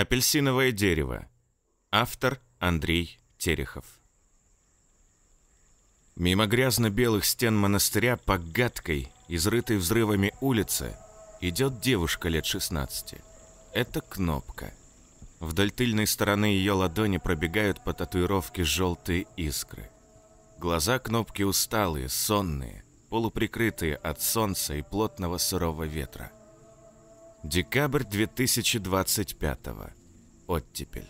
Апельсиновое дерево. Автор Андрей Терехов. Мимо грязно-белых стен монастыря по гадкой, изрытой взрывами улице, идет девушка лет 16. Это Кнопка. Вдоль тыльной стороны ее ладони пробегают по татуировке желтые искры. Глаза Кнопки усталые, сонные, полуприкрытые от солнца и плотного сырого ветра. Декабрь 2025 -го. Оттепель.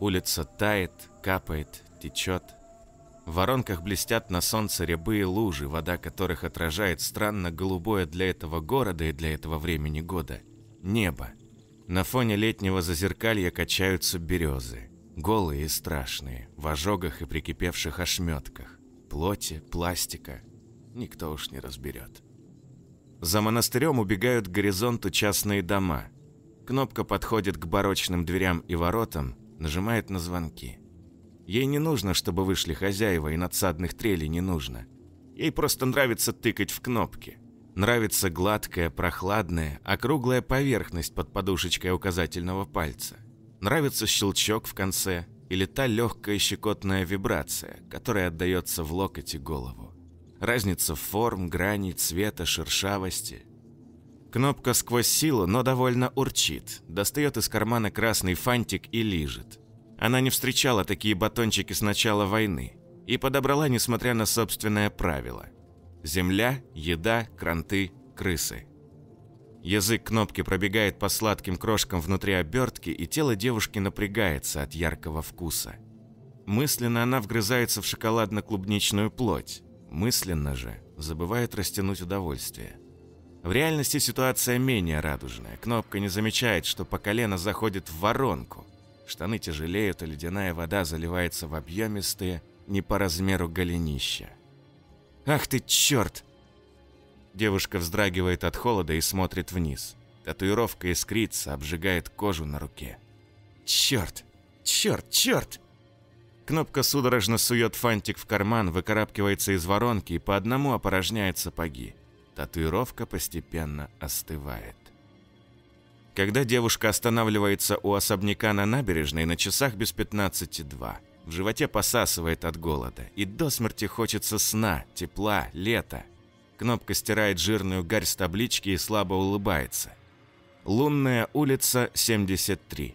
Улица тает, капает, течет. В воронках блестят на солнце рябые лужи, вода которых отражает странно голубое для этого города и для этого времени года небо. На фоне летнего зазеркалья качаются березы, голые и страшные, в ожогах и прикипевших ошметках, плоти, пластика. Никто уж не разберет. За монастырем убегают к горизонту частные дома. Кнопка подходит к барочным дверям и воротам, нажимает на звонки. Ей не нужно, чтобы вышли хозяева, и надсадных трелей не нужно. Ей просто нравится тыкать в кнопки. Нравится гладкая, прохладная, округлая поверхность под подушечкой указательного пальца. Нравится щелчок в конце или та легкая щекотная вибрация, которая отдается в локоть и голову. Разница форм, граней, цвета, шершавости. Кнопка сквозь силу, но довольно урчит. Достает из кармана красный фантик и лижет. Она не встречала такие батончики с начала войны и подобрала, несмотря на собственное правило. Земля, еда, кранты, крысы. Язык кнопки пробегает по сладким крошкам внутри обертки, и тело девушки напрягается от яркого вкуса. Мысленно она вгрызается в шоколадно-клубничную плоть мысленно же забывает растянуть удовольствие. В реальности ситуация менее радужная. Кнопка не замечает, что по колено заходит в воронку. Штаны тяжелеют, а ледяная вода заливается в объемистые, не по размеру голенища. «Ах ты, черт!» Девушка вздрагивает от холода и смотрит вниз. Татуировка искрится, обжигает кожу на руке. «Черт! Черт! Черт!» Кнопка судорожно сует фантик в карман, выкарабкивается из воронки и по одному опорожняет сапоги. Татуировка постепенно остывает. Когда девушка останавливается у особняка на набережной, на часах без 15.2. В животе посасывает от голода, и до смерти хочется сна, тепла, лета. Кнопка стирает жирную гарь с таблички и слабо улыбается. Лунная улица, 73.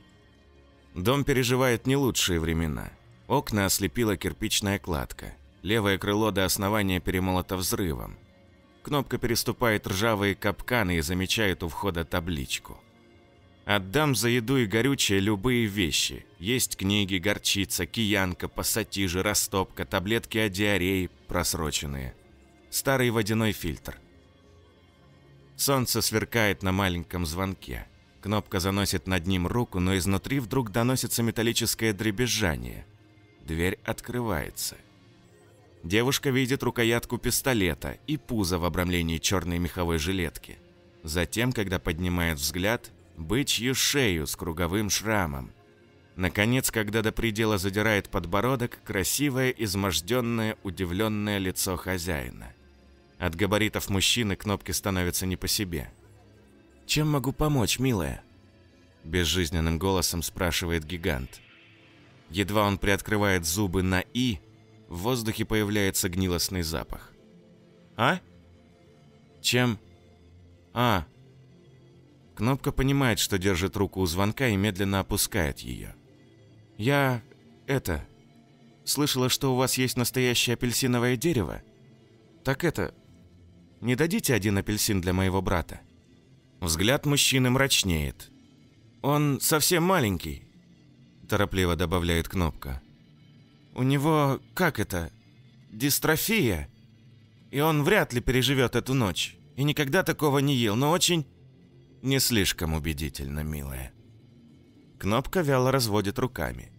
Дом переживает не лучшие времена. Окна ослепила кирпичная кладка. Левое крыло до основания перемолото взрывом. Кнопка переступает ржавые капканы и замечает у входа табличку. «Отдам за еду и горючее любые вещи. Есть книги, горчица, киянка, пассатижи, растопка, таблетки от диареи, просроченные. Старый водяной фильтр». Солнце сверкает на маленьком звонке. Кнопка заносит над ним руку, но изнутри вдруг доносится металлическое дребезжание – Дверь открывается. Девушка видит рукоятку пистолета и пузо в обрамлении черной меховой жилетки. Затем, когда поднимает взгляд, бычью шею с круговым шрамом. Наконец, когда до предела задирает подбородок, красивое, изможденное, удивленное лицо хозяина. От габаритов мужчины кнопки становятся не по себе. «Чем могу помочь, милая?» Безжизненным голосом спрашивает гигант. Едва он приоткрывает зубы на «и», в воздухе появляется гнилостный запах. «А? Чем? А?» Кнопка понимает, что держит руку у звонка и медленно опускает ее. «Я... это... Слышала, что у вас есть настоящее апельсиновое дерево? Так это... Не дадите один апельсин для моего брата?» Взгляд мужчины мрачнеет. «Он совсем маленький торопливо добавляет Кнопка. У него, как это, дистрофия. И он вряд ли переживет эту ночь. И никогда такого не ел, но очень... Не слишком убедительно, милая. Кнопка вяло разводит руками.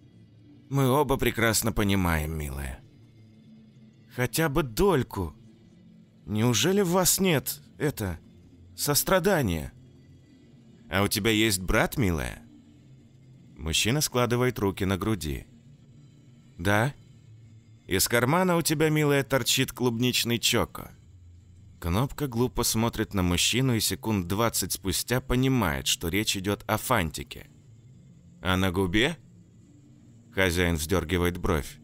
Мы оба прекрасно понимаем, милая. Хотя бы дольку. Неужели в вас нет, это, сострадания? А у тебя есть брат, милая? Мужчина складывает руки на груди. «Да?» «Из кармана у тебя, милая, торчит клубничный чоко». Кнопка глупо смотрит на мужчину и секунд двадцать спустя понимает, что речь идет о фантике. А на губе? Хозяин вздергивает бровь.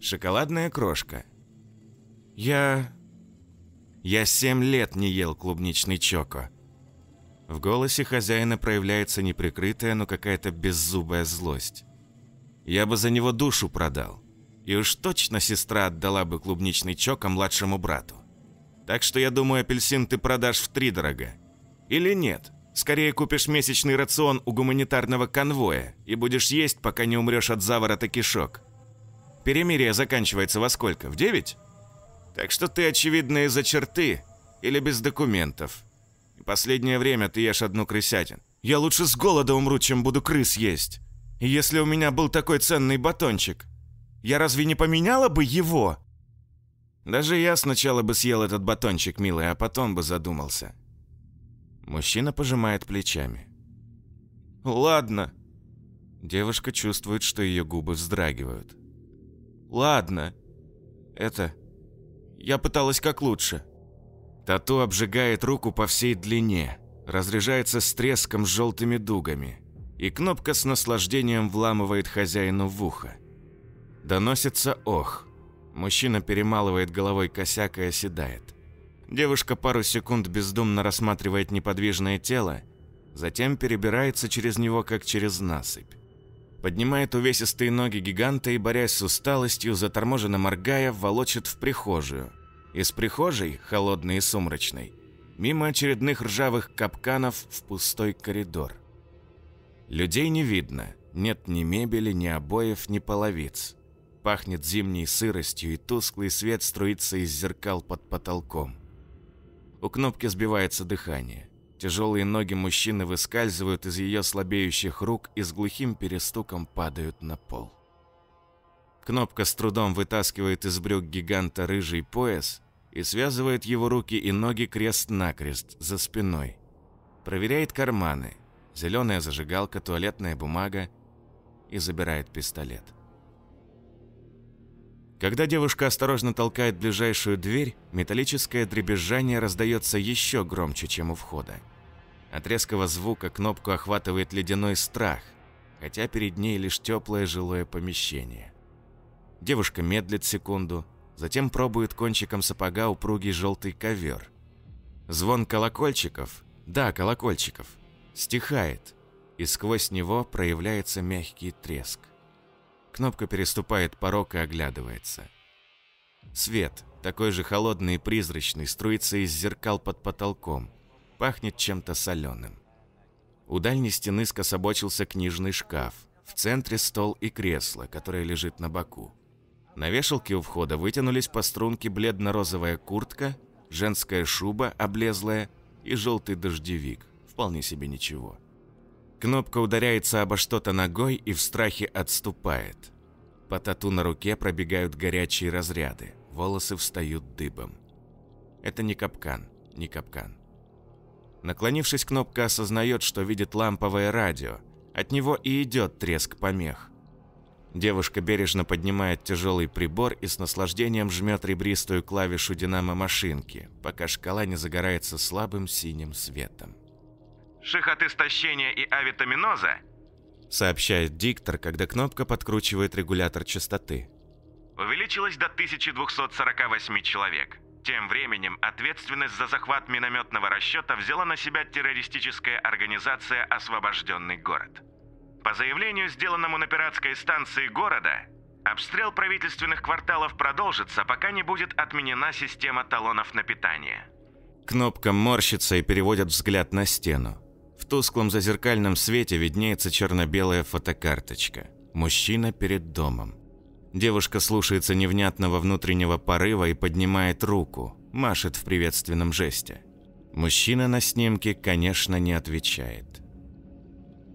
Шоколадная крошка. Я... Я семь лет не ел клубничный чоко. В голосе хозяина проявляется неприкрытая, но какая-то беззубая злость. Я бы за него душу продал. И уж точно сестра отдала бы клубничный чоко младшему брату. Так что я думаю, апельсин ты продашь в три дорога. Или нет? Скорее купишь месячный рацион у гуманитарного конвоя и будешь есть, пока не умрешь от заворота кишок. Перемирие заканчивается во сколько? В девять? Так что ты, очевидно, из-за черты или без документов. Последнее время ты ешь одну крысятин. Я лучше с голода умру, чем буду крыс есть. Если у меня был такой ценный батончик, я разве не поменяла бы его? Даже я сначала бы съел этот батончик, милый, а потом бы задумался. Мужчина пожимает плечами. Ладно. Девушка чувствует, что ее губы вздрагивают. Ладно. Это... Я пыталась как лучше. Тату обжигает руку по всей длине, разряжается с треском с желтыми дугами, и кнопка с наслаждением вламывает хозяину в ухо. Доносится ох. Мужчина перемалывает головой косяк и оседает. Девушка пару секунд бездумно рассматривает неподвижное тело, затем перебирается через него, как через насыпь. Поднимает увесистые ноги гиганта и, борясь с усталостью, заторможенно моргая, волочит в прихожую. Из прихожей, холодной и сумрачной, мимо очередных ржавых капканов в пустой коридор. Людей не видно, нет ни мебели, ни обоев, ни половиц. Пахнет зимней сыростью, и тусклый свет струится из зеркал под потолком. У кнопки сбивается дыхание. Тяжелые ноги мужчины выскальзывают из ее слабеющих рук и с глухим перестуком падают на пол. Кнопка с трудом вытаскивает из брюк гиганта рыжий пояс и связывает его руки и ноги крест-накрест за спиной. Проверяет карманы, зеленая зажигалка, туалетная бумага и забирает пистолет. Когда девушка осторожно толкает ближайшую дверь, металлическое дребезжание раздается еще громче, чем у входа. От резкого звука кнопку охватывает ледяной страх, хотя перед ней лишь теплое жилое помещение. Девушка медлит секунду, затем пробует кончиком сапога упругий желтый ковер. Звон колокольчиков, да, колокольчиков, стихает, и сквозь него проявляется мягкий треск. Кнопка переступает порог и оглядывается. Свет, такой же холодный и призрачный, струится из зеркал под потолком. Пахнет чем-то соленым. У дальней стены скособочился книжный шкаф. В центре стол и кресло, которое лежит на боку. На вешалке у входа вытянулись по струнке бледно-розовая куртка, женская шуба облезлая и желтый дождевик. Вполне себе ничего. Кнопка ударяется обо что-то ногой и в страхе отступает. По тату на руке пробегают горячие разряды, волосы встают дыбом. Это не капкан, не капкан. Наклонившись, кнопка осознает, что видит ламповое радио. От него и идет треск помех. Девушка бережно поднимает тяжелый прибор и с наслаждением жмет ребристую клавишу динамо-машинки, пока шкала не загорается слабым синим светом шихотыстощения и авитаминоза, сообщает диктор, когда кнопка подкручивает регулятор частоты. Увеличилось до 1248 человек. Тем временем ответственность за захват минометного расчета взяла на себя террористическая организация «Освобожденный город». По заявлению, сделанному на пиратской станции города, обстрел правительственных кварталов продолжится, пока не будет отменена система талонов на питание. Кнопка морщится и переводит взгляд на стену. В тусклом зазеркальном свете виднеется черно-белая фотокарточка. Мужчина перед домом. Девушка слушается невнятного внутреннего порыва и поднимает руку, машет в приветственном жесте. Мужчина на снимке, конечно, не отвечает.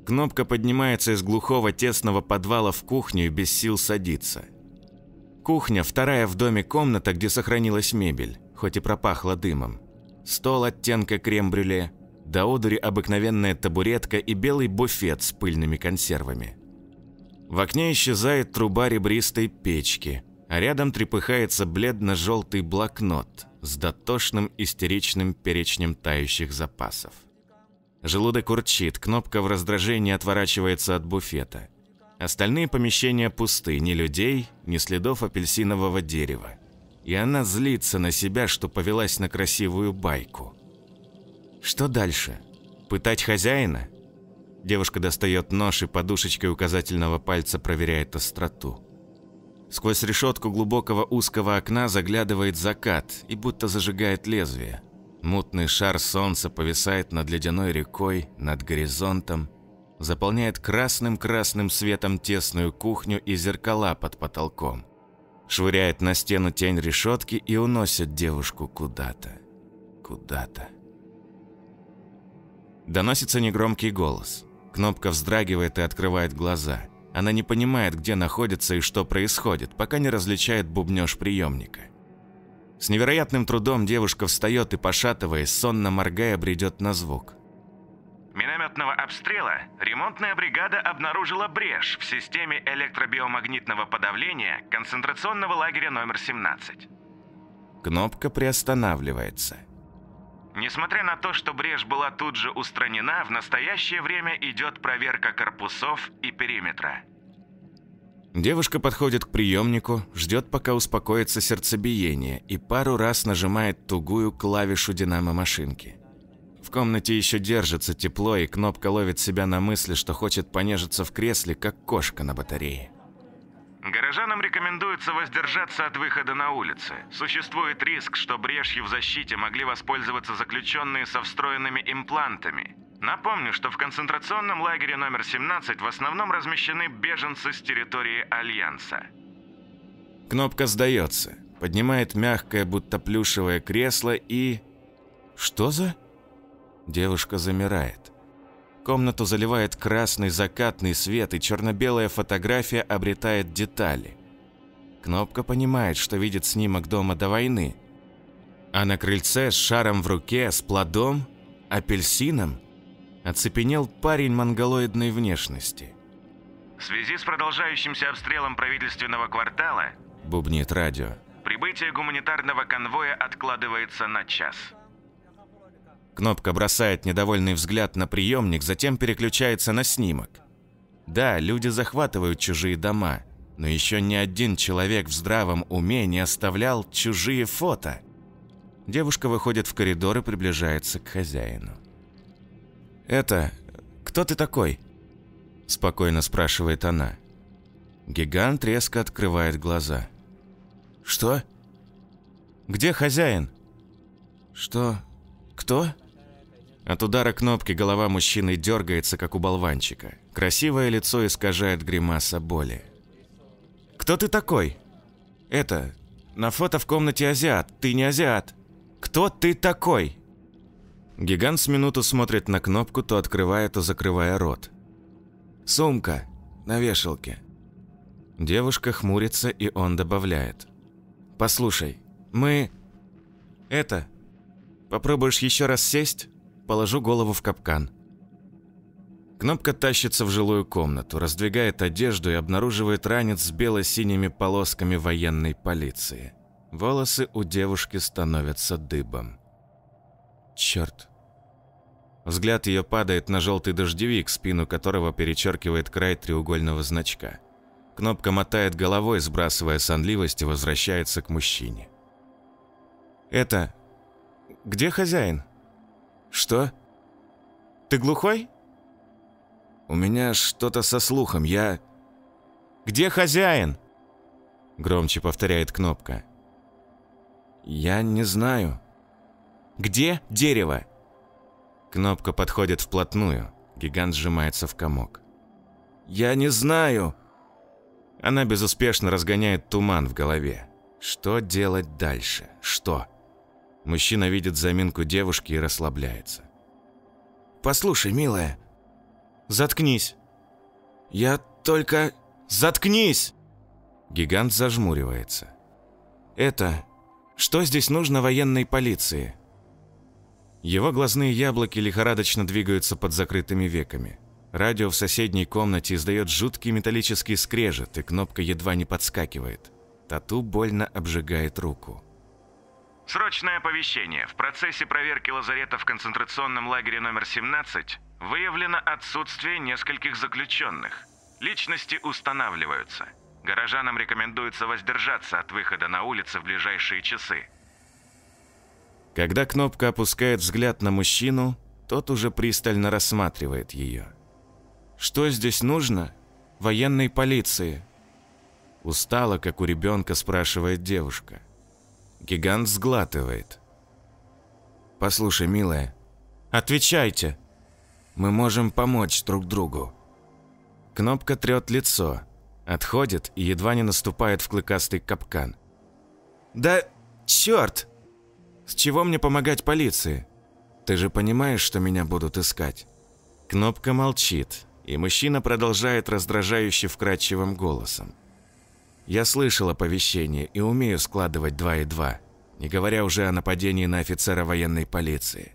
Кнопка поднимается из глухого тесного подвала в кухню и без сил садится. Кухня – вторая в доме комната, где сохранилась мебель, хоть и пропахла дымом. Стол оттенка крем-брюле, до одури обыкновенная табуретка и белый буфет с пыльными консервами. В окне исчезает труба ребристой печки, а рядом трепыхается бледно-желтый блокнот с дотошным истеричным перечнем тающих запасов. Желудок урчит, кнопка в раздражении отворачивается от буфета. Остальные помещения пусты, ни людей, ни следов апельсинового дерева. И она злится на себя, что повелась на красивую байку. Что дальше? Пытать хозяина? Девушка достает нож и подушечкой указательного пальца проверяет остроту. Сквозь решетку глубокого узкого окна заглядывает закат и будто зажигает лезвие. Мутный шар солнца повисает над ледяной рекой, над горизонтом, заполняет красным-красным светом тесную кухню и зеркала под потолком. Швыряет на стену тень решетки и уносит девушку куда-то. Куда-то. Доносится негромкий голос. Кнопка вздрагивает и открывает глаза. Она не понимает, где находится и что происходит, пока не различает бубнёж приемника. С невероятным трудом девушка встает и, пошатываясь, сонно моргая, бредет на звук. Минометного обстрела ремонтная бригада обнаружила брешь в системе электробиомагнитного подавления концентрационного лагеря номер 17. Кнопка приостанавливается. Несмотря на то, что брешь была тут же устранена, в настоящее время идет проверка корпусов и периметра. Девушка подходит к приемнику, ждет, пока успокоится сердцебиение, и пару раз нажимает тугую клавишу динамо-машинки. В комнате еще держится тепло, и кнопка ловит себя на мысли, что хочет понежиться в кресле, как кошка на батарее. Горожанам рекомендуется воздержаться от выхода на улицы. Существует риск, что брешью в защите могли воспользоваться заключенные со встроенными имплантами. Напомню, что в концентрационном лагере номер 17 в основном размещены беженцы с территории Альянса. Кнопка сдается, поднимает мягкое, будто плюшевое кресло и... Что за... Девушка замирает. Комнату заливает красный закатный свет, и черно-белая фотография обретает детали. Кнопка понимает, что видит снимок дома до войны. А на крыльце с шаром в руке, с плодом, апельсином, оцепенел парень монголоидной внешности. В связи с продолжающимся обстрелом правительственного квартала, бубнит радио, прибытие гуманитарного конвоя откладывается на час. Кнопка бросает недовольный взгляд на приемник, затем переключается на снимок. Да, люди захватывают чужие дома, но еще ни один человек в здравом уме не оставлял чужие фото. Девушка выходит в коридор и приближается к хозяину. «Это... кто ты такой?» Спокойно спрашивает она. Гигант резко открывает глаза. «Что? Где хозяин?» «Что? Кто?» От удара кнопки голова мужчины дергается, как у болванчика. Красивое лицо искажает гримаса боли. «Кто ты такой?» «Это... На фото в комнате азиат. Ты не азиат. Кто ты такой?» Гигант с минуту смотрит на кнопку, то открывая, то закрывая рот. «Сумка. На вешалке». Девушка хмурится, и он добавляет. «Послушай, мы... Это... Попробуешь еще раз сесть?» положу голову в капкан. Кнопка тащится в жилую комнату, раздвигает одежду и обнаруживает ранец с бело-синими полосками военной полиции. Волосы у девушки становятся дыбом. Черт. Взгляд ее падает на желтый дождевик, спину которого перечеркивает край треугольного значка. Кнопка мотает головой, сбрасывая сонливость и возвращается к мужчине. «Это... Где хозяин?» «Что? Ты глухой?» «У меня что-то со слухом, я...» «Где хозяин?» Громче повторяет кнопка. «Я не знаю». «Где дерево?» Кнопка подходит вплотную. Гигант сжимается в комок. «Я не знаю!» Она безуспешно разгоняет туман в голове. Что делать дальше? Что? Мужчина видит заминку девушки и расслабляется. «Послушай, милая». «Заткнись». «Я только...» «Заткнись!» Гигант зажмуривается. «Это... Что здесь нужно военной полиции?» Его глазные яблоки лихорадочно двигаются под закрытыми веками. Радио в соседней комнате издает жуткий металлический скрежет, и кнопка едва не подскакивает. Тату больно обжигает руку. Срочное оповещение. В процессе проверки лазарета в концентрационном лагере номер 17 выявлено отсутствие нескольких заключенных. Личности устанавливаются. Горожанам рекомендуется воздержаться от выхода на улицы в ближайшие часы. Когда Кнопка опускает взгляд на мужчину, тот уже пристально рассматривает ее. «Что здесь нужно? Военной полиции?» Устала, как у ребенка, спрашивает девушка. Гигант сглатывает. «Послушай, милая». «Отвечайте!» «Мы можем помочь друг другу». Кнопка трет лицо, отходит и едва не наступает в клыкастый капкан. «Да черт! С чего мне помогать полиции? Ты же понимаешь, что меня будут искать?» Кнопка молчит, и мужчина продолжает раздражающе вкрадчивым голосом. «Я слышал оповещение и умею складывать два и два, не говоря уже о нападении на офицера военной полиции.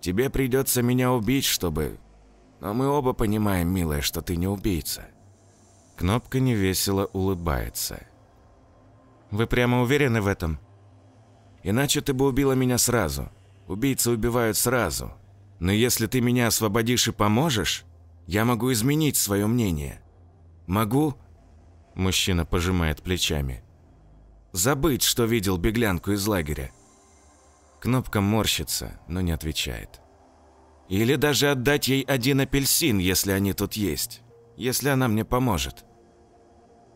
Тебе придется меня убить, чтобы но мы оба понимаем, милая, что ты не убийца». Кнопка невесело улыбается. «Вы прямо уверены в этом?» «Иначе ты бы убила меня сразу. Убийцы убивают сразу. Но если ты меня освободишь и поможешь, я могу изменить свое мнение. Могу...» Мужчина пожимает плечами. «Забыть, что видел беглянку из лагеря». Кнопка морщится, но не отвечает. Или даже отдать ей один апельсин, если они тут есть. Если она мне поможет.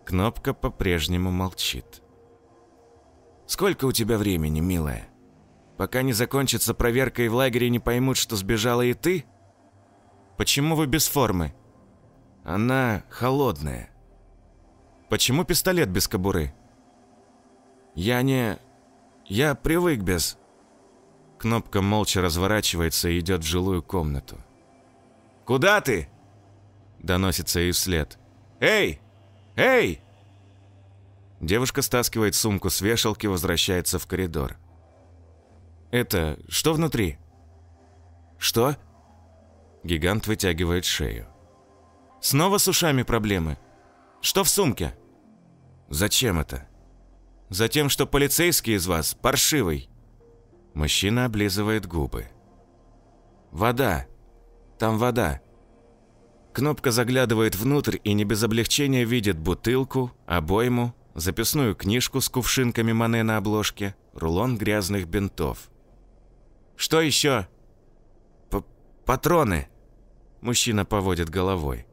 Кнопка по-прежнему молчит. «Сколько у тебя времени, милая? Пока не закончится проверка и в лагере не поймут, что сбежала и ты? Почему вы без формы? Она холодная. Почему пистолет без кобуры? Я не... Я привык без... Кнопка молча разворачивается и идет в жилую комнату. «Куда ты?» Доносится ей вслед. «Эй! Эй!» Девушка стаскивает сумку с вешалки, возвращается в коридор. «Это... что внутри?» «Что?» Гигант вытягивает шею. «Снова с ушами проблемы? Что в сумке?» «Зачем это?» «Затем, что полицейский из вас паршивый. Мужчина облизывает губы. «Вода! Там вода!» Кнопка заглядывает внутрь и не без облегчения видит бутылку, обойму, записную книжку с кувшинками Мане на обложке, рулон грязных бинтов. «Что еще?» П «Патроны!» Мужчина поводит головой.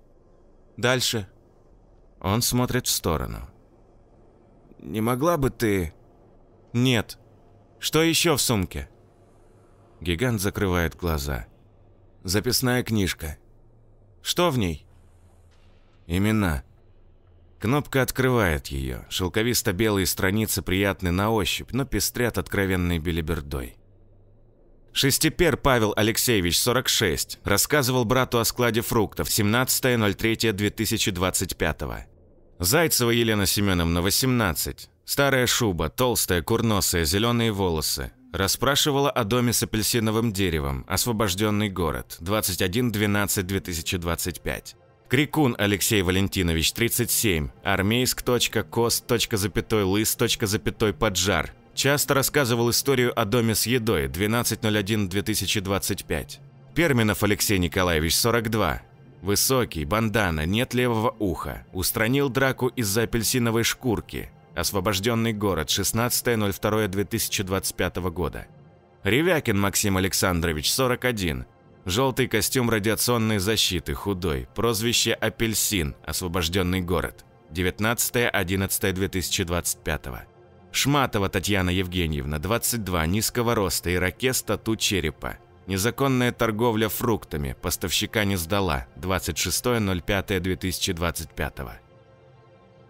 «Дальше?» Он смотрит в сторону. «Не могла бы ты...» «Нет», что еще в сумке?» Гигант закрывает глаза. «Записная книжка». «Что в ней?» «Имена». Кнопка открывает ее. Шелковисто-белые страницы приятны на ощупь, но пестрят откровенной белибердой. Шестипер Павел Алексеевич, 46, рассказывал брату о складе фруктов 17.03.2025. Зайцева Елена Семеновна, 18, Старая шуба, толстая, курносая, зеленые волосы. Расспрашивала о доме с апельсиновым деревом, освобожденный город, 21.12.2025. Крикун Алексей Валентинович, 37, армейск.кост.лыс.поджар. Часто рассказывал историю о доме с едой, 12.01.2025. Перминов Алексей Николаевич, 42, Высокий, бандана, нет левого уха. Устранил драку из-за апельсиновой шкурки. Освобожденный город, 16.02.2025 года. Ревякин Максим Александрович, 41. Желтый костюм радиационной защиты, худой. Прозвище «Апельсин», освобожденный город. 19.11.2025. Шматова Татьяна Евгеньевна, 22, низкого роста, ирокез, тату черепа. Незаконная торговля фруктами, поставщика не сдала, 26.05.2025.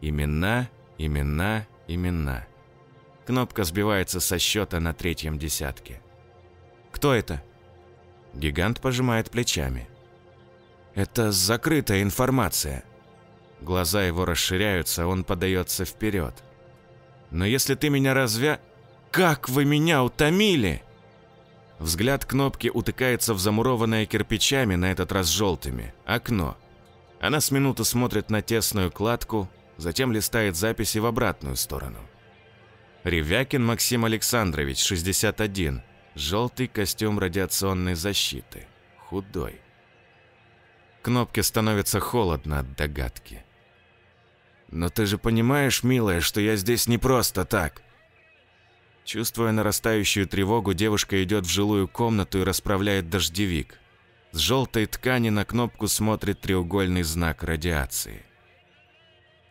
Имена Имена, имена. Кнопка сбивается со счета на третьем десятке. «Кто это?» Гигант пожимает плечами. «Это закрытая информация». Глаза его расширяются, он подается вперед. «Но если ты меня развя... Как вы меня утомили!» Взгляд кнопки утыкается в замурованное кирпичами, на этот раз желтыми, окно. Она с минуту смотрит на тесную кладку, затем листает записи в обратную сторону. Ревякин Максим Александрович, 61. Желтый костюм радиационной защиты. Худой. Кнопке становится холодно от догадки. «Но ты же понимаешь, милая, что я здесь не просто так!» Чувствуя нарастающую тревогу, девушка идет в жилую комнату и расправляет дождевик. С желтой ткани на кнопку смотрит треугольный знак радиации.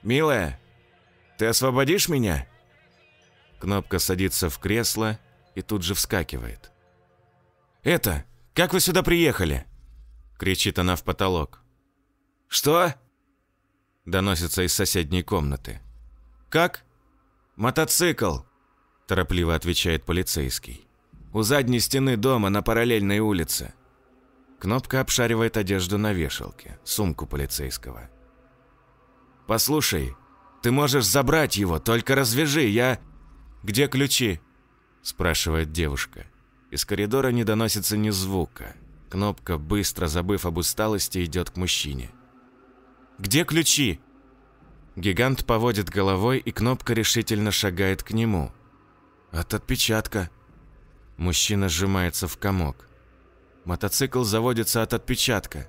«Милая, ты освободишь меня?» Кнопка садится в кресло и тут же вскакивает. «Это, как вы сюда приехали?» кричит она в потолок. «Что?» доносится из соседней комнаты. «Как?» «Мотоцикл!» торопливо отвечает полицейский. «У задней стены дома на параллельной улице». Кнопка обшаривает одежду на вешалке, сумку полицейского. «Послушай, ты можешь забрать его, только развяжи, я...» «Где ключи?» – спрашивает девушка. Из коридора не доносится ни звука. Кнопка, быстро забыв об усталости, идет к мужчине. «Где ключи?» Гигант поводит головой, и Кнопка решительно шагает к нему. «От отпечатка». Мужчина сжимается в комок. Мотоцикл заводится от отпечатка.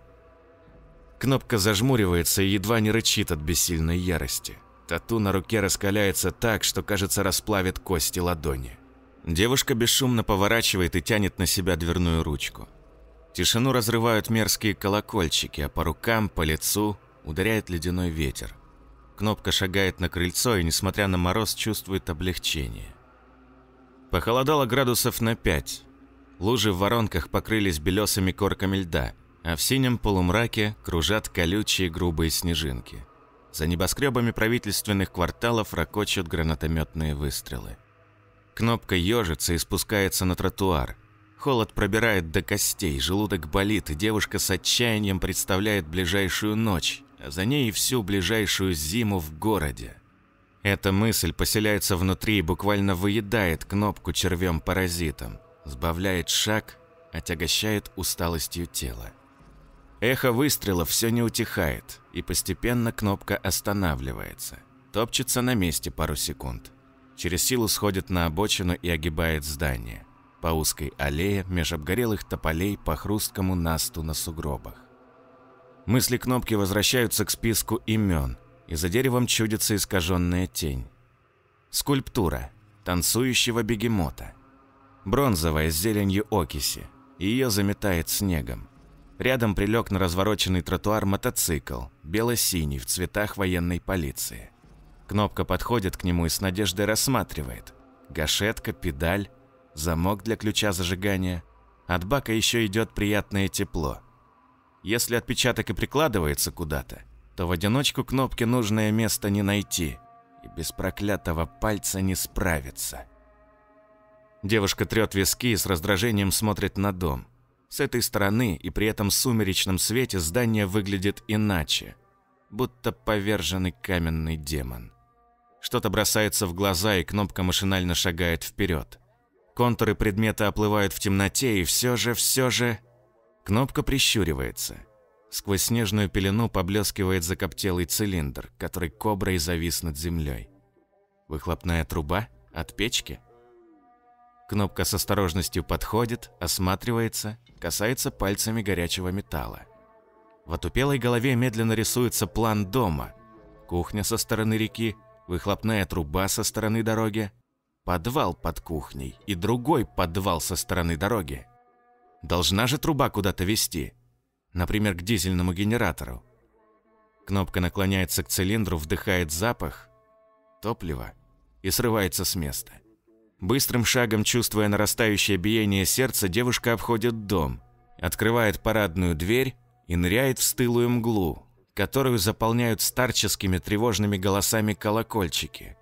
Кнопка зажмуривается и едва не рычит от бессильной ярости. Тату на руке раскаляется так, что, кажется, расплавит кости ладони. Девушка бесшумно поворачивает и тянет на себя дверную ручку. Тишину разрывают мерзкие колокольчики, а по рукам, по лицу ударяет ледяной ветер. Кнопка шагает на крыльцо и, несмотря на мороз, чувствует облегчение. Похолодало градусов на пять. Лужи в воронках покрылись белесыми корками льда, а в синем полумраке кружат колючие грубые снежинки. За небоскребами правительственных кварталов ракочут гранатометные выстрелы. Кнопка ежится и спускается на тротуар. Холод пробирает до костей, желудок болит, и девушка с отчаянием представляет ближайшую ночь, а за ней и всю ближайшую зиму в городе. Эта мысль поселяется внутри и буквально выедает кнопку червем-паразитом, сбавляет шаг, отягощает усталостью тела. Эхо выстрелов все не утихает, и постепенно кнопка останавливается. Топчется на месте пару секунд. Через силу сходит на обочину и огибает здание. По узкой аллее, меж обгорелых тополей, по хрусткому насту на сугробах. Мысли кнопки возвращаются к списку имен, и за деревом чудится искаженная тень. Скульптура танцующего бегемота. Бронзовая с зеленью окиси, ее заметает снегом. Рядом прилег на развороченный тротуар мотоцикл, бело-синий, в цветах военной полиции. Кнопка подходит к нему и с надеждой рассматривает. Гашетка, педаль, замок для ключа зажигания. От бака еще идет приятное тепло. Если отпечаток и прикладывается куда-то, то в одиночку кнопке нужное место не найти, и без проклятого пальца не справиться. Девушка трет виски и с раздражением смотрит на дом. С этой стороны и при этом сумеречном свете здание выглядит иначе, будто поверженный каменный демон. Что-то бросается в глаза, и кнопка машинально шагает вперед. Контуры предмета оплывают в темноте, и все же, все же... Кнопка прищуривается. Сквозь снежную пелену поблескивает закоптелый цилиндр, который коброй завис над землей. Выхлопная труба? От печки? Кнопка с осторожностью подходит, осматривается, касается пальцами горячего металла. В отупелой голове медленно рисуется план дома. Кухня со стороны реки, выхлопная труба со стороны дороги, подвал под кухней и другой подвал со стороны дороги. Должна же труба куда-то вести, например, к дизельному генератору. Кнопка наклоняется к цилиндру, вдыхает запах топлива и срывается с места. Быстрым шагом, чувствуя нарастающее биение сердца, девушка обходит дом, открывает парадную дверь и ныряет в стылую мглу, которую заполняют старческими тревожными голосами колокольчики.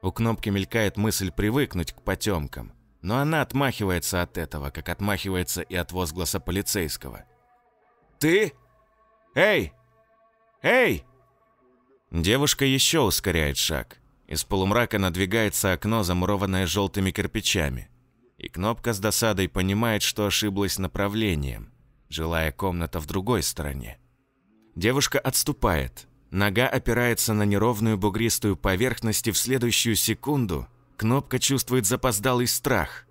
У кнопки мелькает мысль привыкнуть к потемкам, но она отмахивается от этого, как отмахивается и от возгласа полицейского. «Ты? Эй! Эй!» Девушка еще ускоряет шаг. Из полумрака надвигается окно, замурованное желтыми кирпичами. И кнопка с досадой понимает, что ошиблась направлением, желая комната в другой стороне. Девушка отступает. Нога опирается на неровную бугристую поверхность, и в следующую секунду Кнопка чувствует запоздалый страх.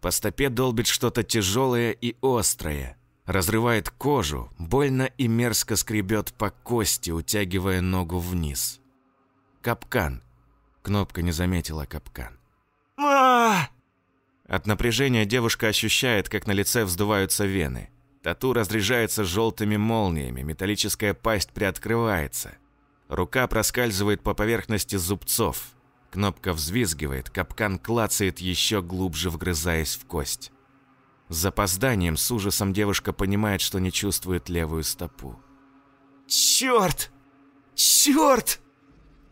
По стопе долбит что-то тяжелое и острое. Разрывает кожу, больно и мерзко скребет по кости, утягивая ногу вниз. Капкан. Кнопка не заметила капкан. А! От напряжения девушка ощущает, как на лице вздуваются вены. Тату разряжается желтыми молниями, металлическая пасть приоткрывается. Рука проскальзывает по поверхности зубцов. Кнопка взвизгивает, капкан клацает еще глубже, вгрызаясь в кость. С запозданием, с ужасом девушка понимает, что не чувствует левую стопу. Черт! Черт!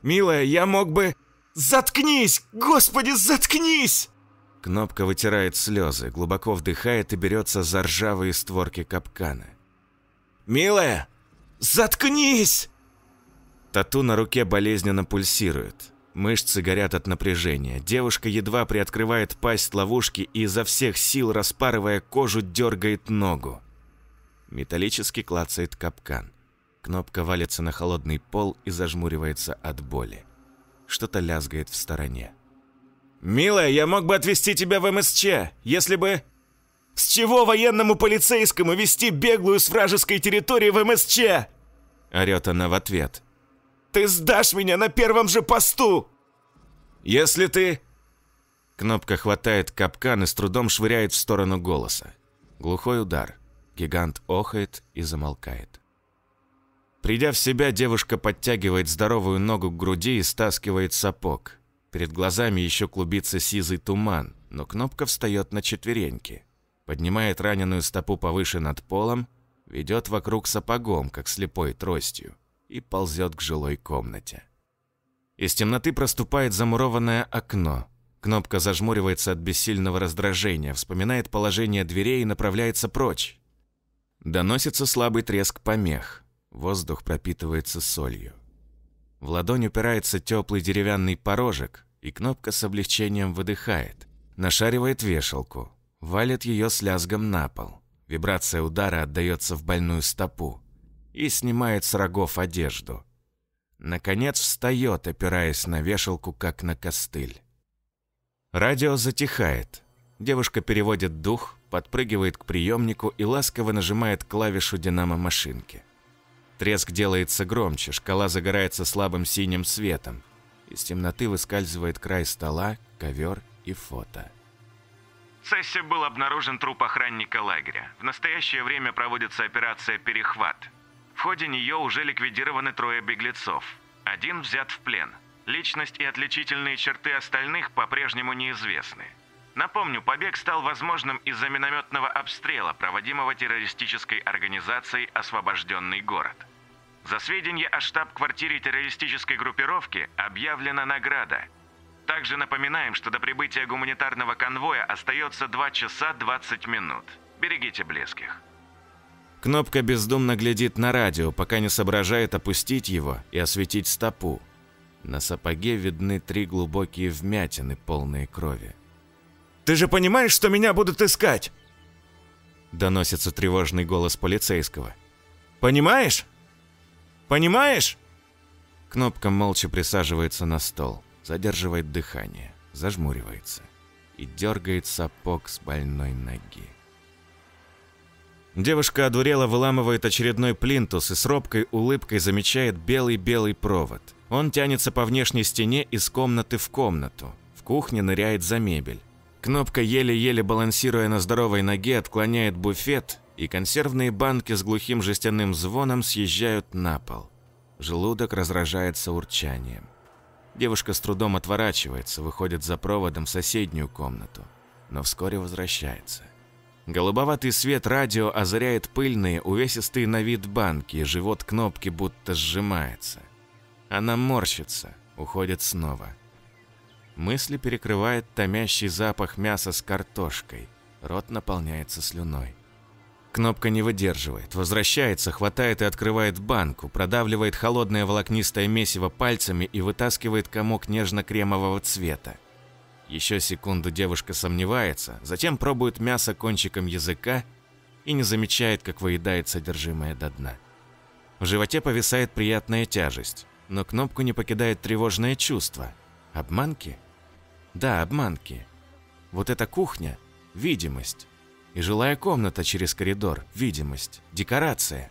Милая, я мог бы... Заткнись! Господи, заткнись! Кнопка вытирает слезы, глубоко вдыхает и берется за ржавые створки капкана. Милая, заткнись! Тату на руке болезненно пульсирует. Мышцы горят от напряжения. Девушка едва приоткрывает пасть ловушки и изо всех сил, распарывая кожу, дергает ногу. Металлически клацает капкан. Кнопка валится на холодный пол и зажмуривается от боли. Что-то лязгает в стороне. «Милая, я мог бы отвезти тебя в МСЧ, если бы...» «С чего военному полицейскому вести беглую с вражеской территории в МСЧ?» Орет она в ответ. Ты сдашь меня на первом же посту! Если ты...» Кнопка хватает капкан и с трудом швыряет в сторону голоса. Глухой удар. Гигант охает и замолкает. Придя в себя, девушка подтягивает здоровую ногу к груди и стаскивает сапог. Перед глазами еще клубится сизый туман, но кнопка встает на четвереньки. Поднимает раненую стопу повыше над полом, ведет вокруг сапогом, как слепой тростью и ползет к жилой комнате. Из темноты проступает замурованное окно. Кнопка зажмуривается от бессильного раздражения, вспоминает положение дверей и направляется прочь. Доносится слабый треск помех. Воздух пропитывается солью. В ладонь упирается теплый деревянный порожек, и кнопка с облегчением выдыхает. Нашаривает вешалку, валит ее с лязгом на пол. Вибрация удара отдается в больную стопу и снимает с рогов одежду. Наконец встает, опираясь на вешалку, как на костыль. Радио затихает. Девушка переводит дух, подпрыгивает к приемнику и ласково нажимает клавишу динамо-машинки. Треск делается громче, шкала загорается слабым синим светом. Из темноты выскальзывает край стола, ковер и фото. В Сессе был обнаружен труп охранника лагеря. В настоящее время проводится операция «Перехват». В ходе нее уже ликвидированы трое беглецов. Один взят в плен. Личность и отличительные черты остальных по-прежнему неизвестны. Напомню, побег стал возможным из-за минометного обстрела, проводимого террористической организацией «Освобожденный город». За сведения о штаб-квартире террористической группировки объявлена награда. Также напоминаем, что до прибытия гуманитарного конвоя остается 2 часа 20 минут. Берегите близких. Кнопка бездумно глядит на радио, пока не соображает опустить его и осветить стопу. На сапоге видны три глубокие вмятины, полные крови. «Ты же понимаешь, что меня будут искать?» Доносится тревожный голос полицейского. «Понимаешь? Понимаешь?» Кнопка молча присаживается на стол, задерживает дыхание, зажмуривается и дергает сапог с больной ноги. Девушка одурела выламывает очередной плинтус и с робкой улыбкой замечает белый-белый провод. Он тянется по внешней стене из комнаты в комнату. В кухне ныряет за мебель. Кнопка, еле-еле балансируя на здоровой ноге, отклоняет буфет, и консервные банки с глухим жестяным звоном съезжают на пол. Желудок разражается урчанием. Девушка с трудом отворачивается, выходит за проводом в соседнюю комнату, но вскоре возвращается. Голубоватый свет радио озаряет пыльные, увесистые на вид банки, живот кнопки будто сжимается. Она морщится, уходит снова. Мысли перекрывает томящий запах мяса с картошкой. Рот наполняется слюной. Кнопка не выдерживает, возвращается, хватает и открывает банку, продавливает холодное волокнистое месиво пальцами и вытаскивает комок нежно-кремового цвета. Еще секунду девушка сомневается, затем пробует мясо кончиком языка и не замечает, как выедает содержимое до дна. В животе повисает приятная тяжесть, но кнопку не покидает тревожное чувство. Обманки? Да, обманки. Вот эта кухня – видимость. И жилая комната через коридор – видимость, декорация.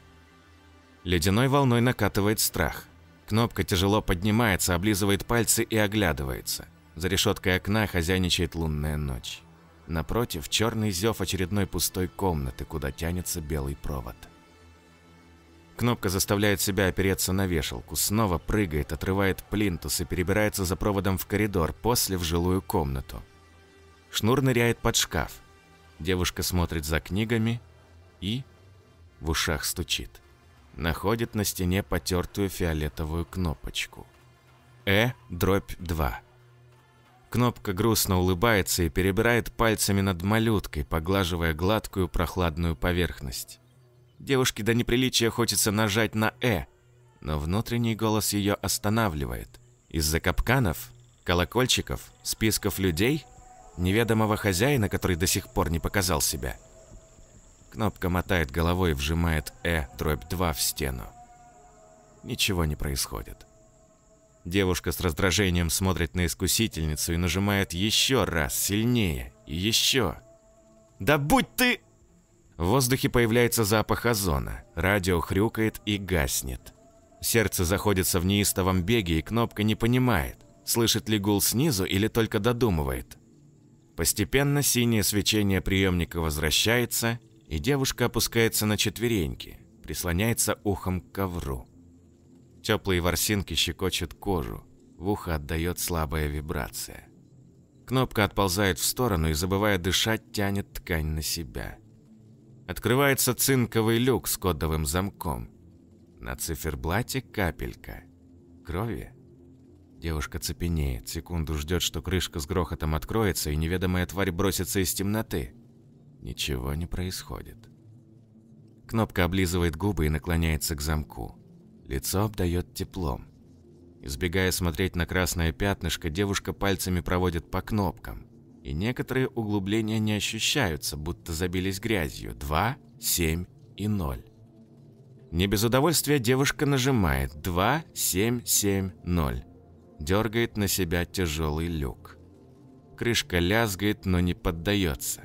Ледяной волной накатывает страх. Кнопка тяжело поднимается, облизывает пальцы и оглядывается. За решеткой окна хозяйничает лунная ночь. Напротив, черный зев очередной пустой комнаты, куда тянется белый провод. Кнопка заставляет себя опереться на вешалку, снова прыгает, отрывает плинтус и перебирается за проводом в коридор, после в жилую комнату. Шнур ныряет под шкаф. Девушка смотрит за книгами и в ушах стучит. Находит на стене потертую фиолетовую кнопочку. Э, дробь 2. Кнопка грустно улыбается и перебирает пальцами над малюткой, поглаживая гладкую прохладную поверхность. Девушке до неприличия хочется нажать на «э», но внутренний голос ее останавливает. Из-за капканов, колокольчиков, списков людей, неведомого хозяина, который до сих пор не показал себя. Кнопка мотает головой и вжимает «э» дробь 2 в стену. Ничего не происходит. Девушка с раздражением смотрит на искусительницу и нажимает еще раз, сильнее, и еще. «Да будь ты...» В воздухе появляется запах озона, радио хрюкает и гаснет. Сердце заходится в неистовом беге, и кнопка не понимает, слышит ли гул снизу или только додумывает. Постепенно синее свечение приемника возвращается, и девушка опускается на четвереньки, прислоняется ухом к ковру. Теплые ворсинки щекочут кожу, в ухо отдает слабая вибрация. Кнопка отползает в сторону и, забывая дышать, тянет ткань на себя. Открывается цинковый люк с кодовым замком. На циферблате капелька. Крови? Девушка цепенеет, секунду ждет, что крышка с грохотом откроется, и неведомая тварь бросится из темноты. Ничего не происходит. Кнопка облизывает губы и наклоняется к замку. Лицо обдает теплом. Избегая смотреть на красное пятнышко, девушка пальцами проводит по кнопкам. И некоторые углубления не ощущаются, будто забились грязью. Два, семь и ноль. Не без удовольствия девушка нажимает два, семь, семь, ноль. Дергает на себя тяжелый люк. Крышка лязгает, но не поддается.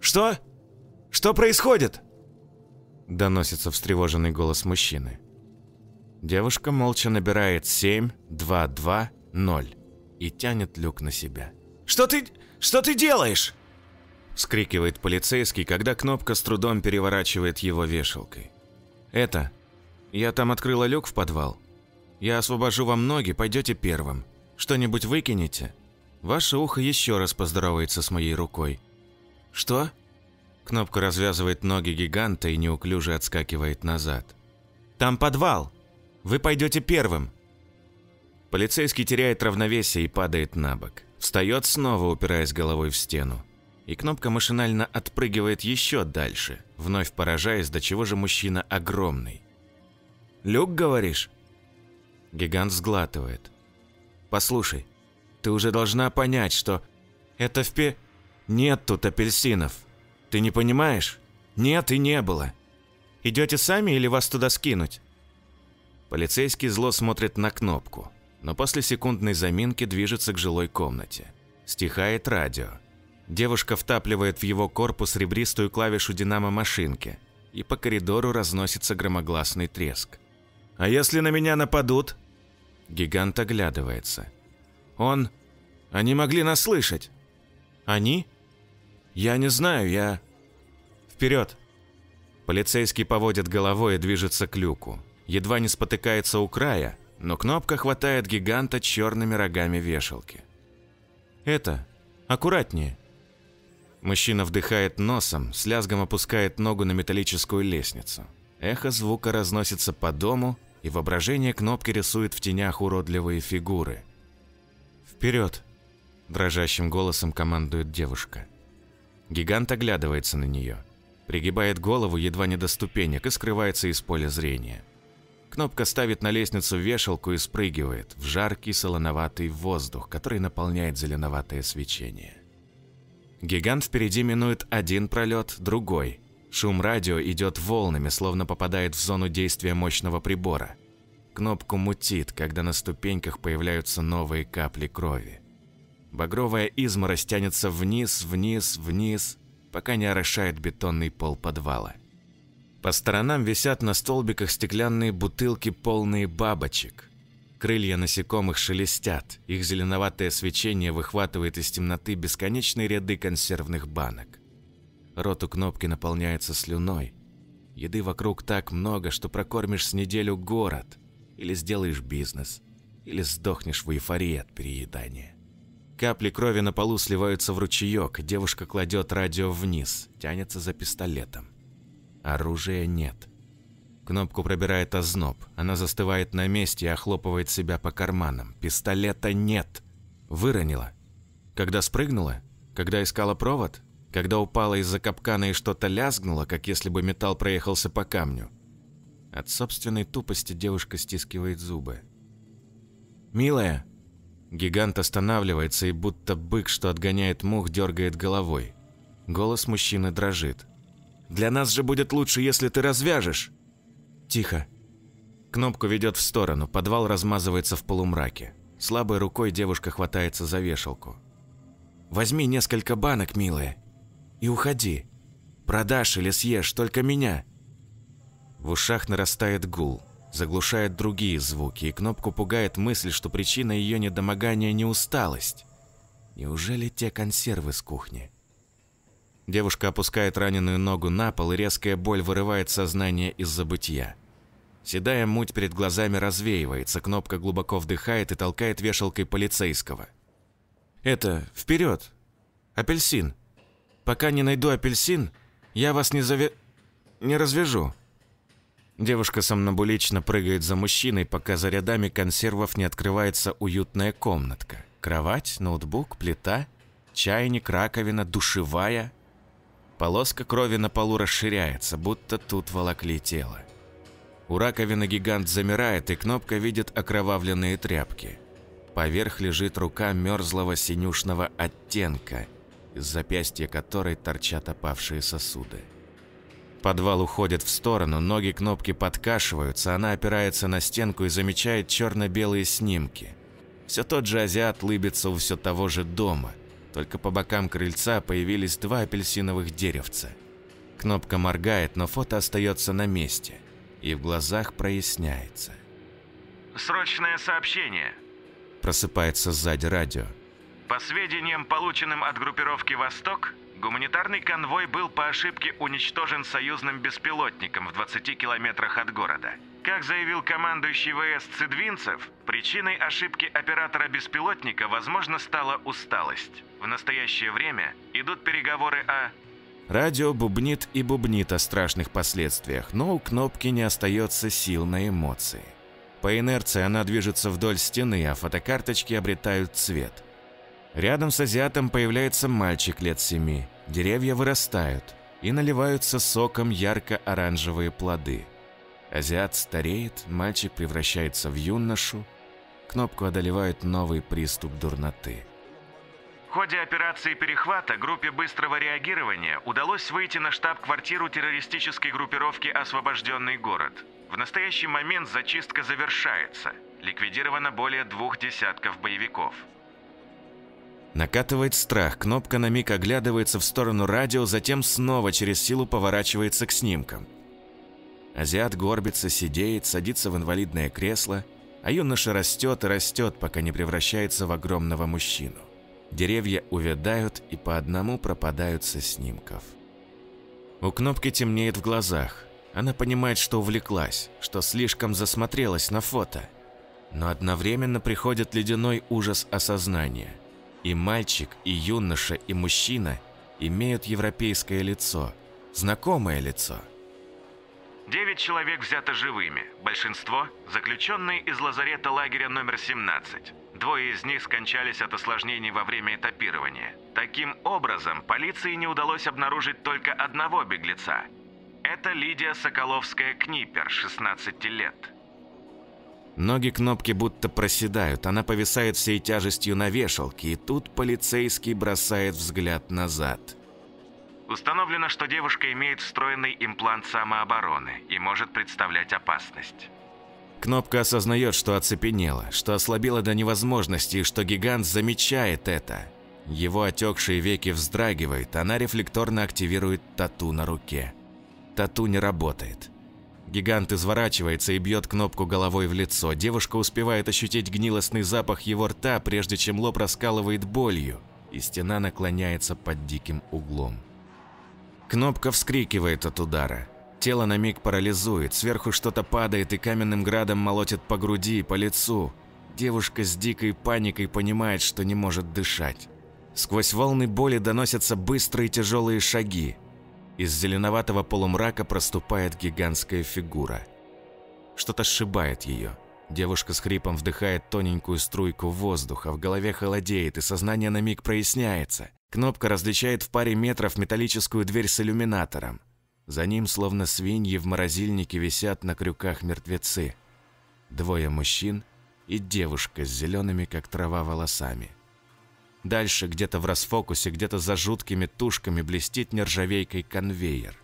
«Что? Что происходит?» Доносится встревоженный голос мужчины. Девушка молча набирает 7, 2, 2, 0 и тянет люк на себя. «Что ты... что ты делаешь?» Вскрикивает полицейский, когда кнопка с трудом переворачивает его вешалкой. «Это... Я там открыла люк в подвал. Я освобожу вам ноги, пойдете первым. Что-нибудь выкинете? Ваше ухо еще раз поздоровается с моей рукой». «Что?» Кнопка развязывает ноги гиганта и неуклюже отскакивает назад. «Там подвал!» Вы пойдете первым!» Полицейский теряет равновесие и падает на бок. Встает снова, упираясь головой в стену. И кнопка машинально отпрыгивает еще дальше, вновь поражаясь, до чего же мужчина огромный. «Люк, говоришь?» Гигант сглатывает. «Послушай, ты уже должна понять, что это в пе... Нет тут апельсинов. Ты не понимаешь? Нет и не было. Идете сами или вас туда скинуть?» Полицейский зло смотрит на кнопку, но после секундной заминки движется к жилой комнате. Стихает радио. Девушка втапливает в его корпус ребристую клавишу динамо-машинки, и по коридору разносится громогласный треск. «А если на меня нападут?» Гигант оглядывается. «Он... Они могли нас слышать». «Они?» «Я не знаю, я...» «Вперед!» Полицейский поводит головой и движется к люку едва не спотыкается у края, но кнопка хватает гиганта черными рогами вешалки. «Это... аккуратнее!» Мужчина вдыхает носом, с лязгом опускает ногу на металлическую лестницу. Эхо звука разносится по дому, и воображение кнопки рисует в тенях уродливые фигуры. «Вперед!» – дрожащим голосом командует девушка. Гигант оглядывается на нее, пригибает голову едва не до ступенек и скрывается из поля зрения. Кнопка ставит на лестницу вешалку и спрыгивает в жаркий солоноватый воздух, который наполняет зеленоватое свечение. Гигант впереди минует один пролет, другой. Шум радио идет волнами, словно попадает в зону действия мощного прибора. Кнопку мутит, когда на ступеньках появляются новые капли крови. Багровая изморозь тянется вниз, вниз, вниз, пока не орошает бетонный пол подвала. По сторонам висят на столбиках стеклянные бутылки, полные бабочек. Крылья насекомых шелестят, их зеленоватое свечение выхватывает из темноты бесконечные ряды консервных банок. Рот у кнопки наполняется слюной. Еды вокруг так много, что прокормишь с неделю город. Или сделаешь бизнес. Или сдохнешь в эйфории от переедания. Капли крови на полу сливаются в ручеек, девушка кладет радио вниз, тянется за пистолетом. Оружия нет. Кнопку пробирает озноб. Она застывает на месте и охлопывает себя по карманам. Пистолета нет. Выронила. Когда спрыгнула? Когда искала провод? Когда упала из-за капкана и что-то лязгнуло, как если бы металл проехался по камню? От собственной тупости девушка стискивает зубы. «Милая!» Гигант останавливается и будто бык, что отгоняет мух, дергает головой. Голос мужчины дрожит. «Для нас же будет лучше, если ты развяжешь!» «Тихо!» Кнопку ведет в сторону, подвал размазывается в полумраке. Слабой рукой девушка хватается за вешалку. «Возьми несколько банок, милая, и уходи. Продашь или съешь только меня!» В ушах нарастает гул заглушает другие звуки, и кнопку пугает мысль, что причина ее недомогания не усталость. Неужели те консервы с кухни? Девушка опускает раненую ногу на пол, и резкая боль вырывает сознание из забытия. Седая муть перед глазами развеивается, кнопка глубоко вдыхает и толкает вешалкой полицейского. «Это, вперед! Апельсин! Пока не найду апельсин, я вас не заве... не развяжу!» Девушка сомнобулично прыгает за мужчиной, пока за рядами консервов не открывается уютная комнатка. Кровать, ноутбук, плита, чайник, раковина, душевая. Полоска крови на полу расширяется, будто тут волокли тело. У раковины гигант замирает, и кнопка видит окровавленные тряпки. Поверх лежит рука мерзлого синюшного оттенка, из запястья которой торчат опавшие сосуды. Подвал уходит в сторону, ноги кнопки подкашиваются, она опирается на стенку и замечает черно-белые снимки. Все тот же азиат лыбится у все того же дома, только по бокам крыльца появились два апельсиновых деревца. Кнопка моргает, но фото остается на месте, и в глазах проясняется. «Срочное сообщение!» Просыпается сзади радио. По сведениям, полученным от группировки «Восток», Гуманитарный конвой был по ошибке уничтожен союзным беспилотником в 20 километрах от города. Как заявил командующий ВС Цидвинцев, причиной ошибки оператора беспилотника, возможно, стала усталость. В настоящее время идут переговоры о... Радио бубнит и бубнит о страшных последствиях, но у кнопки не остается сил на эмоции. По инерции она движется вдоль стены, а фотокарточки обретают цвет. Рядом с азиатом появляется мальчик лет семи. Деревья вырастают и наливаются соком ярко-оранжевые плоды. Азиат стареет, мальчик превращается в юношу. Кнопку одолевает новый приступ дурноты. В ходе операции перехвата группе быстрого реагирования удалось выйти на штаб-квартиру террористической группировки «Освобожденный город». В настоящий момент зачистка завершается. Ликвидировано более двух десятков боевиков. Накатывает страх, кнопка на миг оглядывается в сторону радио, затем снова через силу поворачивается к снимкам. Азиат горбится, сидеет, садится в инвалидное кресло, а юноша растет и растет, пока не превращается в огромного мужчину. Деревья увядают и по одному пропадают со снимков. У кнопки темнеет в глазах. Она понимает, что увлеклась, что слишком засмотрелась на фото. Но одновременно приходит ледяной ужас осознания – и мальчик, и юноша, и мужчина имеют европейское лицо, знакомое лицо. Девять человек взято живыми. Большинство – заключенные из лазарета лагеря номер 17. Двое из них скончались от осложнений во время этапирования. Таким образом, полиции не удалось обнаружить только одного беглеца. Это Лидия Соколовская-Книпер, 16 лет. Ноги кнопки будто проседают, она повисает всей тяжестью на вешалке, и тут полицейский бросает взгляд назад. Установлено, что девушка имеет встроенный имплант самообороны и может представлять опасность. Кнопка осознает, что оцепенела, что ослабела до невозможности и что гигант замечает это. Его отекшие веки вздрагивают, она рефлекторно активирует тату на руке. Тату не работает. Гигант изворачивается и бьет кнопку головой в лицо. Девушка успевает ощутить гнилостный запах его рта, прежде чем лоб раскалывает болью, и стена наклоняется под диким углом. Кнопка вскрикивает от удара. Тело на миг парализует, сверху что-то падает и каменным градом молотит по груди и по лицу. Девушка с дикой паникой понимает, что не может дышать. Сквозь волны боли доносятся быстрые тяжелые шаги. Из зеленоватого полумрака проступает гигантская фигура. Что-то сшибает ее. Девушка с хрипом вдыхает тоненькую струйку воздуха, в голове холодеет, и сознание на миг проясняется. Кнопка различает в паре метров металлическую дверь с иллюминатором. За ним, словно свиньи в морозильнике, висят на крюках мертвецы. Двое мужчин и девушка с зелеными, как трава, волосами. Дальше, где-то в расфокусе, где-то за жуткими тушками блестит нержавейкой конвейер.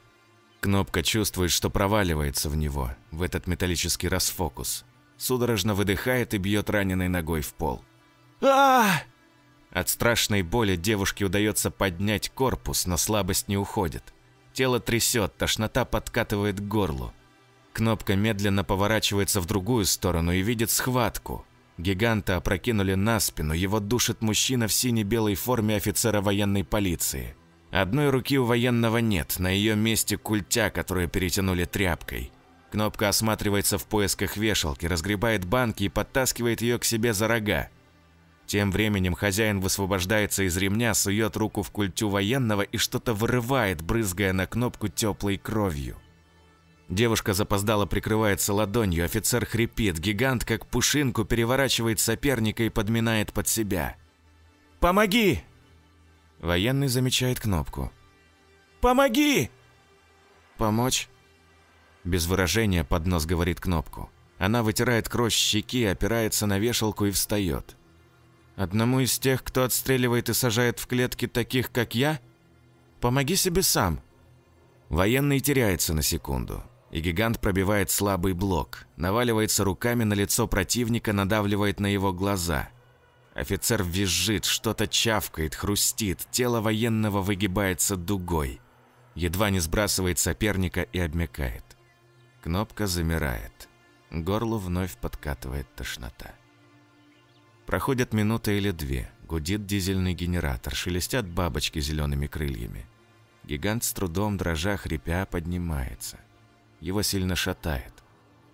Кнопка чувствует, что проваливается в него, в этот металлический расфокус. Судорожно выдыхает и бьет раненой ногой в пол. а От страшной боли девушке удается поднять корпус, но слабость не уходит. Тело трясет, тошнота подкатывает к горлу. Кнопка медленно поворачивается в другую сторону и видит схватку. Гиганта опрокинули на спину, его душит мужчина в сине-белой форме офицера военной полиции. Одной руки у военного нет, на ее месте культя, которую перетянули тряпкой. Кнопка осматривается в поисках вешалки, разгребает банки и подтаскивает ее к себе за рога. Тем временем хозяин высвобождается из ремня, сует руку в культю военного и что-то вырывает, брызгая на кнопку теплой кровью. Девушка запоздала прикрывается ладонью, офицер хрипит, гигант как пушинку переворачивает соперника и подминает под себя. «Помоги!» Военный замечает кнопку. «Помоги!» «Помочь?» Без выражения под нос говорит кнопку. Она вытирает кровь с щеки, опирается на вешалку и встает. Одному из тех, кто отстреливает и сажает в клетки таких, как я? Помоги себе сам. Военный теряется на секунду, и гигант пробивает слабый блок, наваливается руками на лицо противника, надавливает на его глаза. Офицер визжит, что-то чавкает, хрустит, тело военного выгибается дугой. Едва не сбрасывает соперника и обмякает. Кнопка замирает. Горлу вновь подкатывает тошнота. Проходят минута или две. Гудит дизельный генератор, шелестят бабочки зелеными крыльями. Гигант с трудом, дрожа, хрипя, поднимается. Его сильно шатает.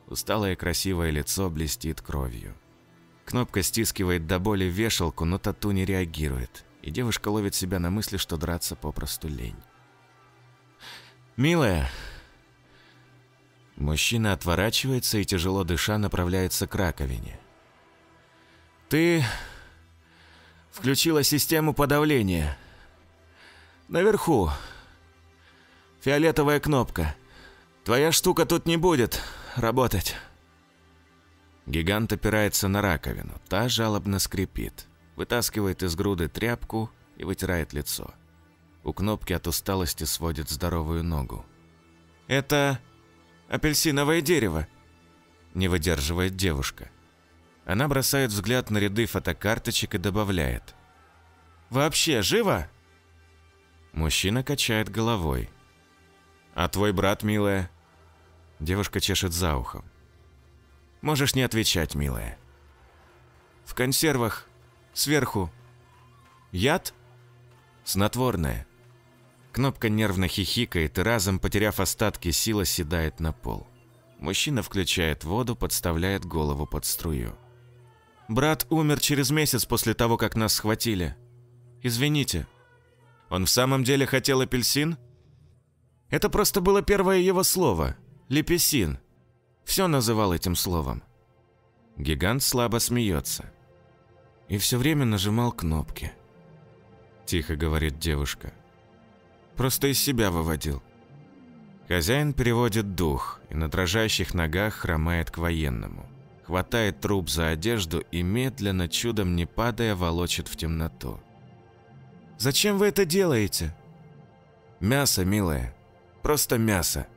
Усталое красивое лицо блестит кровью. Кнопка стискивает до боли вешалку, но тату не реагирует, и девушка ловит себя на мысли, что драться попросту лень. «Милая!» Мужчина отворачивается и, тяжело дыша, направляется к раковине. Ты включила систему подавления. Наверху. Фиолетовая кнопка. Твоя штука тут не будет работать. Гигант опирается на раковину. Та жалобно скрипит. Вытаскивает из груды тряпку и вытирает лицо. У кнопки от усталости сводит здоровую ногу. «Это апельсиновое дерево», – не выдерживает девушка. Она бросает взгляд на ряды фотокарточек и добавляет. «Вообще живо?» Мужчина качает головой. «А твой брат, милая?» Девушка чешет за ухом. «Можешь не отвечать, милая». «В консервах. Сверху. Яд?» «Снотворное». Кнопка нервно хихикает и разом, потеряв остатки сил, оседает на пол. Мужчина включает воду, подставляет голову под струю. Брат умер через месяц после того, как нас схватили. Извините. Он в самом деле хотел апельсин? Это просто было первое его слово. Лепесин. Все называл этим словом. Гигант слабо смеется. И все время нажимал кнопки. Тихо говорит девушка. Просто из себя выводил. Хозяин переводит дух и на дрожащих ногах хромает к военному хватает труп за одежду и медленно, чудом не падая, волочит в темноту. «Зачем вы это делаете?» «Мясо, милая. Просто мясо».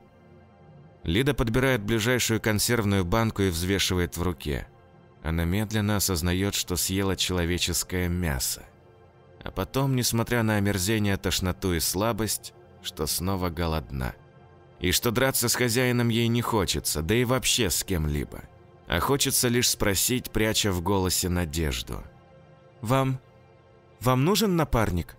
Лида подбирает ближайшую консервную банку и взвешивает в руке. Она медленно осознает, что съела человеческое мясо. А потом, несмотря на омерзение, тошноту и слабость, что снова голодна. И что драться с хозяином ей не хочется, да и вообще с кем-либо. А хочется лишь спросить, пряча в голосе надежду. «Вам... вам нужен напарник?»